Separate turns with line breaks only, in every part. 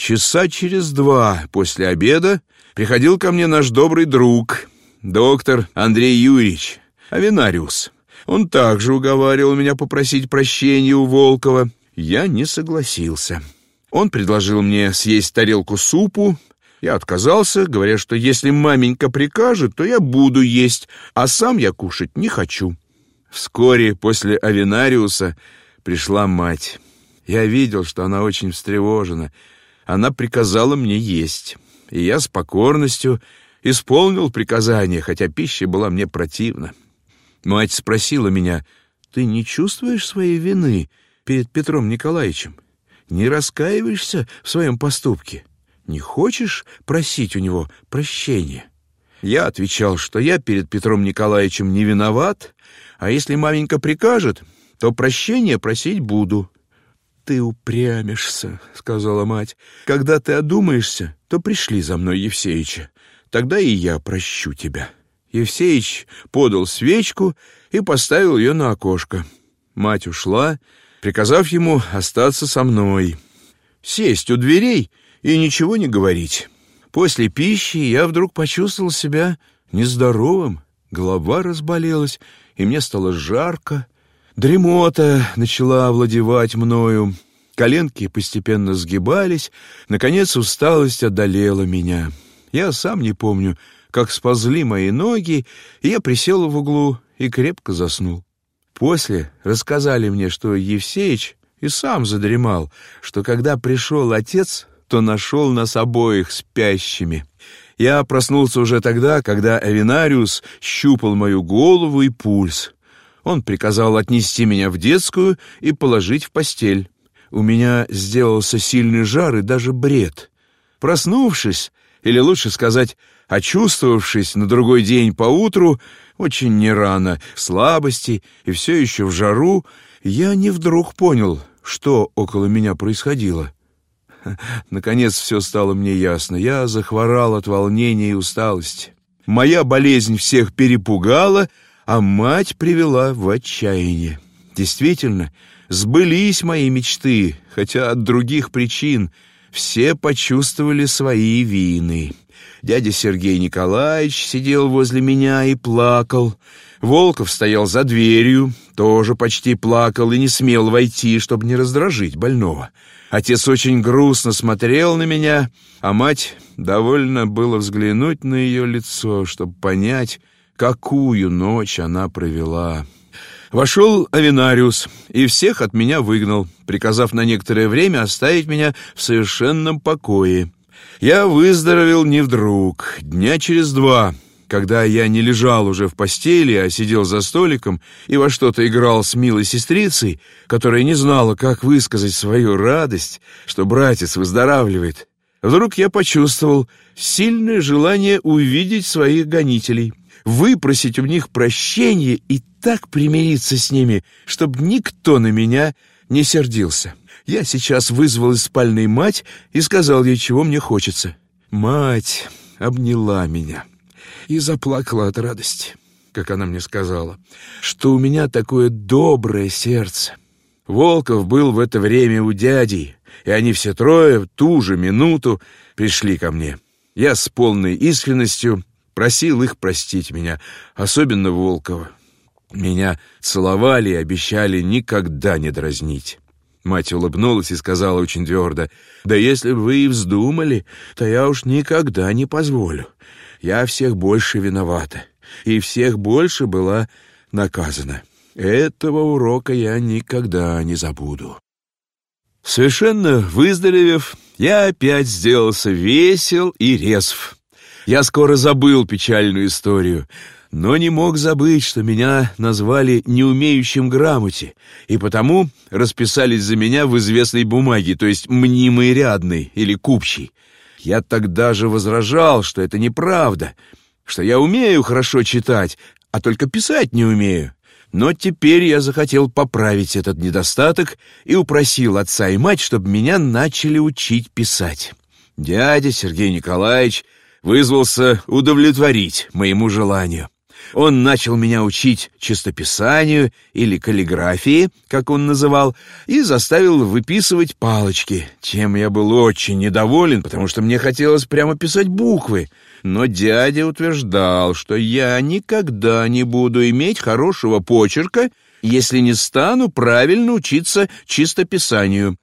Часа через два после обеда приходил ко мне наш добрый друг, доктор Андрей Юрьевич, Авинариус. Он также уговаривал меня попросить прощения у Волкова. Я не согласился. Он предложил мне съесть тарелку супу. Я отказался, говоря, что если маменька прикажет, то я буду есть, а сам я кушать не хочу. Вскоре после Авинариуса пришла мать. Я видел, что она очень встревожена. Она приказала мне есть, и я с покорностью исполнил приказание, хотя пища была мне противна. Мать спросила меня, «Ты не чувствуешь своей вины перед Петром Николаевичем? Не раскаиваешься в своем поступке? Не хочешь просить у него прощения?» Я отвечал, что я перед Петром Николаевичем не виноват, а если маменька прикажет, то прощения просить буду. «Ты упрямишься», — сказала мать. «Когда ты одумаешься, то пришли за мной Евсеича. Тогда и я прощу тебя». Евсеич подал свечку и поставил ее на окошко. Мать ушла, приказав ему остаться со мной, сесть у дверей и ничего не говорить. После пищи я вдруг почувствовал себя нездоровым, голова разболелась, и мне стало жарко. Дремота начала овладевать мною, коленки постепенно сгибались, наконец усталость одолела меня. Я сам не помню, как сползли мои ноги, и я присел в углу и крепко заснул. После рассказали мне, что Евсеич и сам задремал, что когда пришел отец, то нашел нас обоих спящими. Я проснулся уже тогда, когда Авинариус щупал мою голову и пульс. Он приказал отнести меня в детскую и положить в постель. У меня сделался сильный жар и даже бред. Проснувшись, или лучше сказать, очувствовавшись на другой день поутру, очень не рано, в слабости и все еще в жару, я не вдруг понял, что около меня происходило. Наконец все стало мне ясно. Я захворал от волнения и усталости. Моя болезнь всех перепугала, а мать привела в отчаяние. Действительно, сбылись мои мечты, хотя от других причин — все почувствовали свои вины. Дядя Сергей Николаевич сидел возле меня и плакал. Волков стоял за дверью, тоже почти плакал и не смел войти, чтобы не раздражить больного. Отец очень грустно смотрел на меня, а мать довольно было взглянуть на ее лицо, чтобы понять, какую ночь она провела. Вошел Авинариус и всех от меня выгнал, приказав на некоторое время оставить меня в совершенном покое. Я выздоровел не вдруг, дня через два, когда я не лежал уже в постели, а сидел за столиком и во что-то играл с милой сестрицей, которая не знала, как высказать свою радость, что братец выздоравливает. Вдруг я почувствовал сильное желание увидеть своих гонителей выпросить у них прощение и так примириться с ними, чтобы никто на меня не сердился. Я сейчас вызвал из спальной мать и сказал ей, чего мне хочется. Мать обняла меня и заплакала от радости, как она мне сказала, что у меня такое доброе сердце. Волков был в это время у дяди, и они все трое в ту же минуту пришли ко мне. Я с полной искренностью Просил их простить меня, особенно Волкова. Меня целовали и обещали никогда не дразнить. Мать улыбнулась и сказала очень твердо, «Да если бы вы и вздумали, то я уж никогда не позволю. Я всех больше виновата, и всех больше была наказана. Этого урока я никогда не забуду». Совершенно выздоровев, я опять сделался весел и резв. Я скоро забыл печальную историю, но не мог забыть, что меня назвали неумеющим грамоте, и потому расписались за меня в известной бумаге, то есть мнимый рядный или купчий. Я тогда же возражал, что это неправда, что я умею хорошо читать, а только писать не умею. Но теперь я захотел поправить этот недостаток и упросил отца и мать, чтобы меня начали учить писать. Дядя Сергей Николаевич вызвался удовлетворить моему желанию. Он начал меня учить чистописанию или каллиграфии, как он называл, и заставил выписывать палочки, чем я был очень недоволен, потому что мне хотелось прямо писать буквы. Но дядя утверждал, что я никогда не буду иметь хорошего почерка, если не стану правильно учиться чистописанию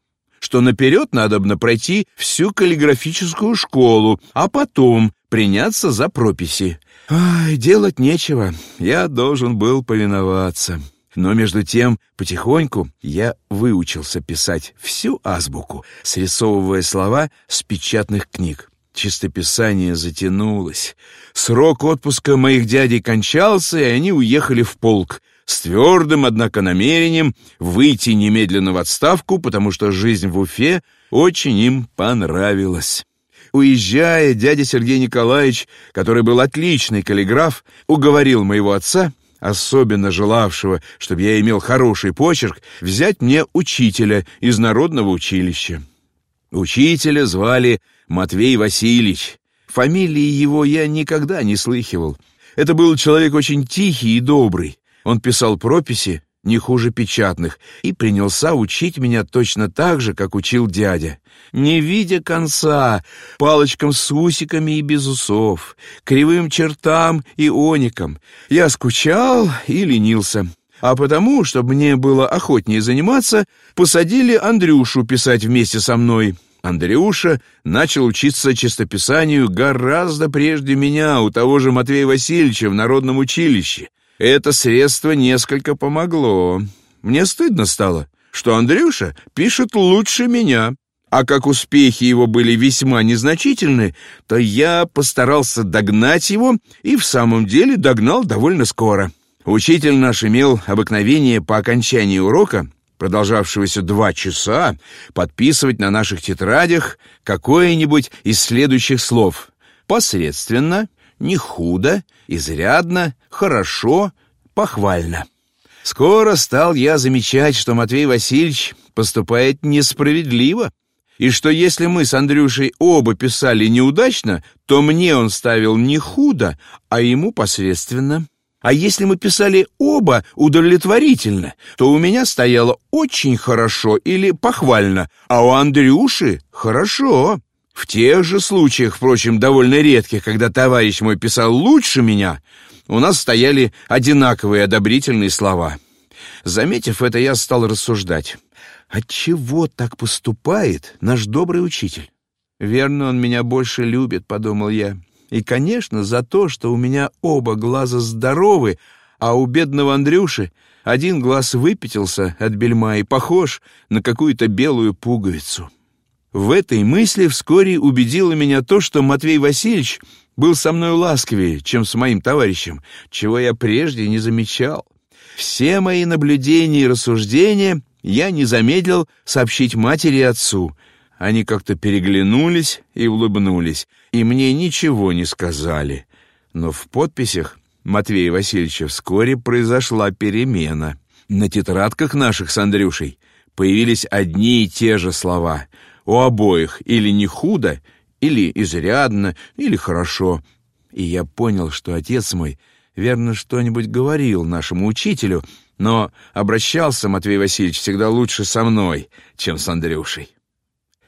что наперед надобно пройти всю каллиграфическую школу, а потом приняться за прописи. Ай, делать нечего, я должен был повиноваться. Но между тем, потихоньку я выучился писать всю азбуку, срисовывая слова с печатных книг. Чистописание затянулось. Срок отпуска моих дядей кончался, и они уехали в полк с твердым, однако, намерением выйти немедленно в отставку, потому что жизнь в Уфе очень им понравилась. Уезжая, дядя Сергей Николаевич, который был отличный каллиграф, уговорил моего отца, особенно желавшего, чтобы я имел хороший почерк, взять мне учителя из народного училища. Учителя звали Матвей Васильевич. Фамилии его я никогда не слыхивал. Это был человек очень тихий и добрый. Он писал прописи не хуже печатных и принялся учить меня точно так же, как учил дядя. Не видя конца, палочкам с усиками и без усов, кривым чертам и оникам, я скучал и ленился. А потому, чтобы мне было охотнее заниматься, посадили Андрюшу писать вместе со мной. Андрюша начал учиться чистописанию гораздо прежде меня у того же Матвея Васильевича в Народном училище. Это средство несколько помогло. Мне стыдно стало, что Андрюша пишет лучше меня. А как успехи его были весьма незначительны, то я постарался догнать его и в самом деле догнал довольно скоро. Учитель наш имел обыкновение по окончании урока, продолжавшегося два часа, подписывать на наших тетрадях какое-нибудь из следующих слов. Посредственно, не худо, изрядно, хорошо, похвально. Скоро стал я замечать, что Матвей Васильевич поступает несправедливо, и что если мы с Андрюшей оба писали неудачно, то мне он ставил не худо, а ему посредственно. А если мы писали оба удовлетворительно, то у меня стояло очень хорошо или похвально, а у Андрюши хорошо. В тех же случаях, впрочем, довольно редких, когда товарищ мой писал лучше меня, у нас стояли одинаковые одобрительные слова. Заметив это, я стал рассуждать. Отчего так поступает наш добрый учитель? Верно, он меня больше любит, подумал я. И, конечно, за то, что у меня оба глаза здоровы, а у бедного Андрюши один глаз выпятился от бельма и похож на какую-то белую пуговицу. В этой мысли вскоре убедило меня то, что Матвей Васильевич был со мной ласковее, чем с моим товарищем, чего я прежде не замечал. Все мои наблюдения и рассуждения я не замедлил сообщить матери и отцу. Они как-то переглянулись и улыбнулись, и мне ничего не сказали. Но в подписях Матвея Васильевича вскоре произошла перемена. На тетрадках наших с Андрюшей появились одни и те же слова — у обоих или не худо, или изрядно, или хорошо. И я понял, что отец мой верно что-нибудь говорил нашему учителю, но обращался Матвей Васильевич всегда лучше со мной, чем с Андрюшей.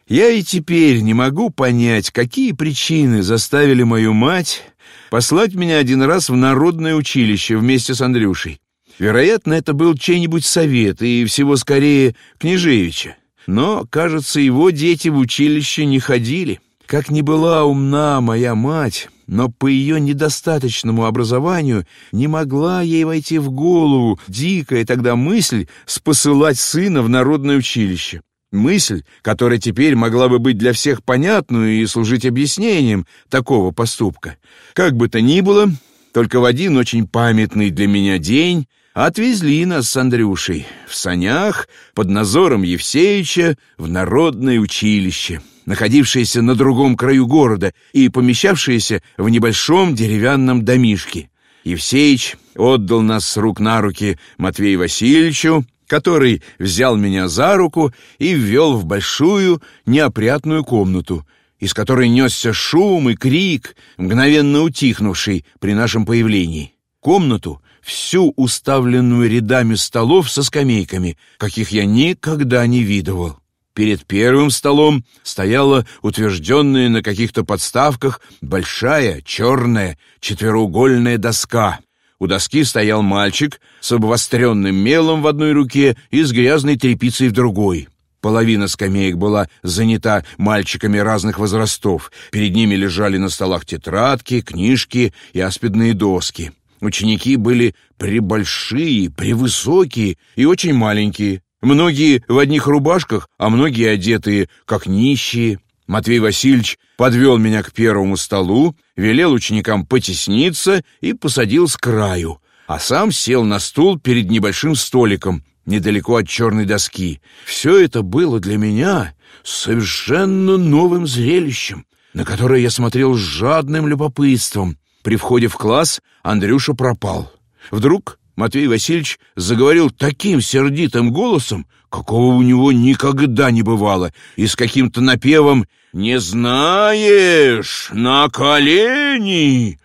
Я и теперь не могу понять, какие причины заставили мою мать послать меня один раз в народное училище вместе с Андрюшей. Вероятно, это был чей-нибудь совет, и всего скорее Княжевича. Но, кажется, его дети в училище не ходили. Как ни была умна моя мать, но по ее недостаточному образованию не могла ей войти в голову дикая тогда мысль спосылать сына в народное училище. Мысль, которая теперь могла бы быть для всех понятной и служить объяснением такого поступка. Как бы то ни было, только в один очень памятный для меня день Отвезли нас с Андрюшей в санях под надзором Евсеича в народное училище, находившееся на другом краю города и помещавшееся в небольшом деревянном домишке. Евсеич отдал нас с рук на руки Матвею Васильевичу, который взял меня за руку и ввел в большую неопрятную комнату, из которой несся шум и крик, мгновенно утихнувший при нашем появлении. комнату, всю уставленную рядами столов со скамейками, каких я никогда не видывал. Перед первым столом стояла утвержденная на каких-то подставках большая черная четвероугольная доска. У доски стоял мальчик с обвостренным мелом в одной руке и с грязной тряпицей в другой. Половина скамеек была занята мальчиками разных возрастов. Перед ними лежали на столах тетрадки, книжки и аспидные доски. Ученики были прибольшие, превысокие и очень маленькие. Многие в одних рубашках, а многие одетые, как нищие. Матвей Васильевич подвел меня к первому столу, велел ученикам потесниться и посадил с краю, а сам сел на стул перед небольшим столиком, недалеко от черной доски. Все это было для меня совершенно новым зрелищем, на которое я смотрел с жадным любопытством. При входе в класс Андрюша пропал. Вдруг Матвей Васильевич заговорил таким сердитым голосом, какого у него никогда не бывало, и с каким-то напевом «Не знаешь, на колени!»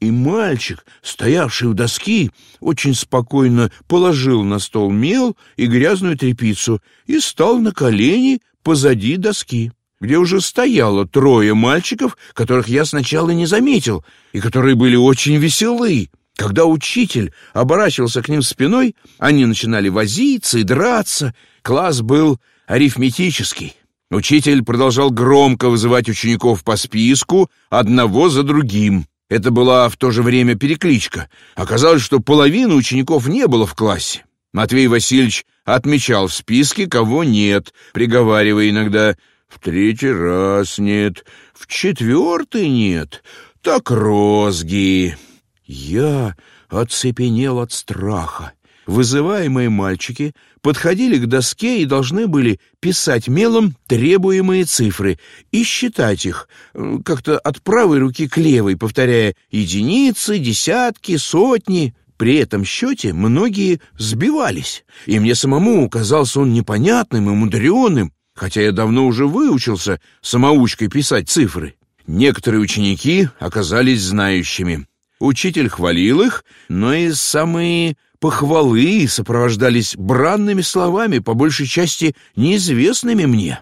И мальчик, стоявший у доски, очень спокойно положил на стол мел и грязную тряпицу и стал на колени позади доски, где уже стояло трое мальчиков, которых я сначала не заметил, и которые были очень веселы. Когда учитель оборачивался к ним спиной, они начинали возиться и драться. Класс был арифметический. Учитель продолжал громко вызывать учеников по списку, одного за другим. Это была в то же время перекличка. Оказалось, что половины учеников не было в классе. Матвей Васильевич отмечал в списке, кого нет, приговаривая иногда «в третий раз нет, в четвертый нет, так розги». Я оцепенел от страха. Вызываемые мальчики подходили к доске и должны были писать мелом требуемые цифры и считать их э, как-то от правой руки к левой, повторяя единицы, десятки, сотни. При этом счете многие сбивались, и мне самому казался он непонятным и мудреным, хотя я давно уже выучился самоучкой писать цифры. Некоторые ученики оказались знающими. Учитель хвалил их, но и самые похвалы сопровождались бранными словами, по большей части неизвестными мне.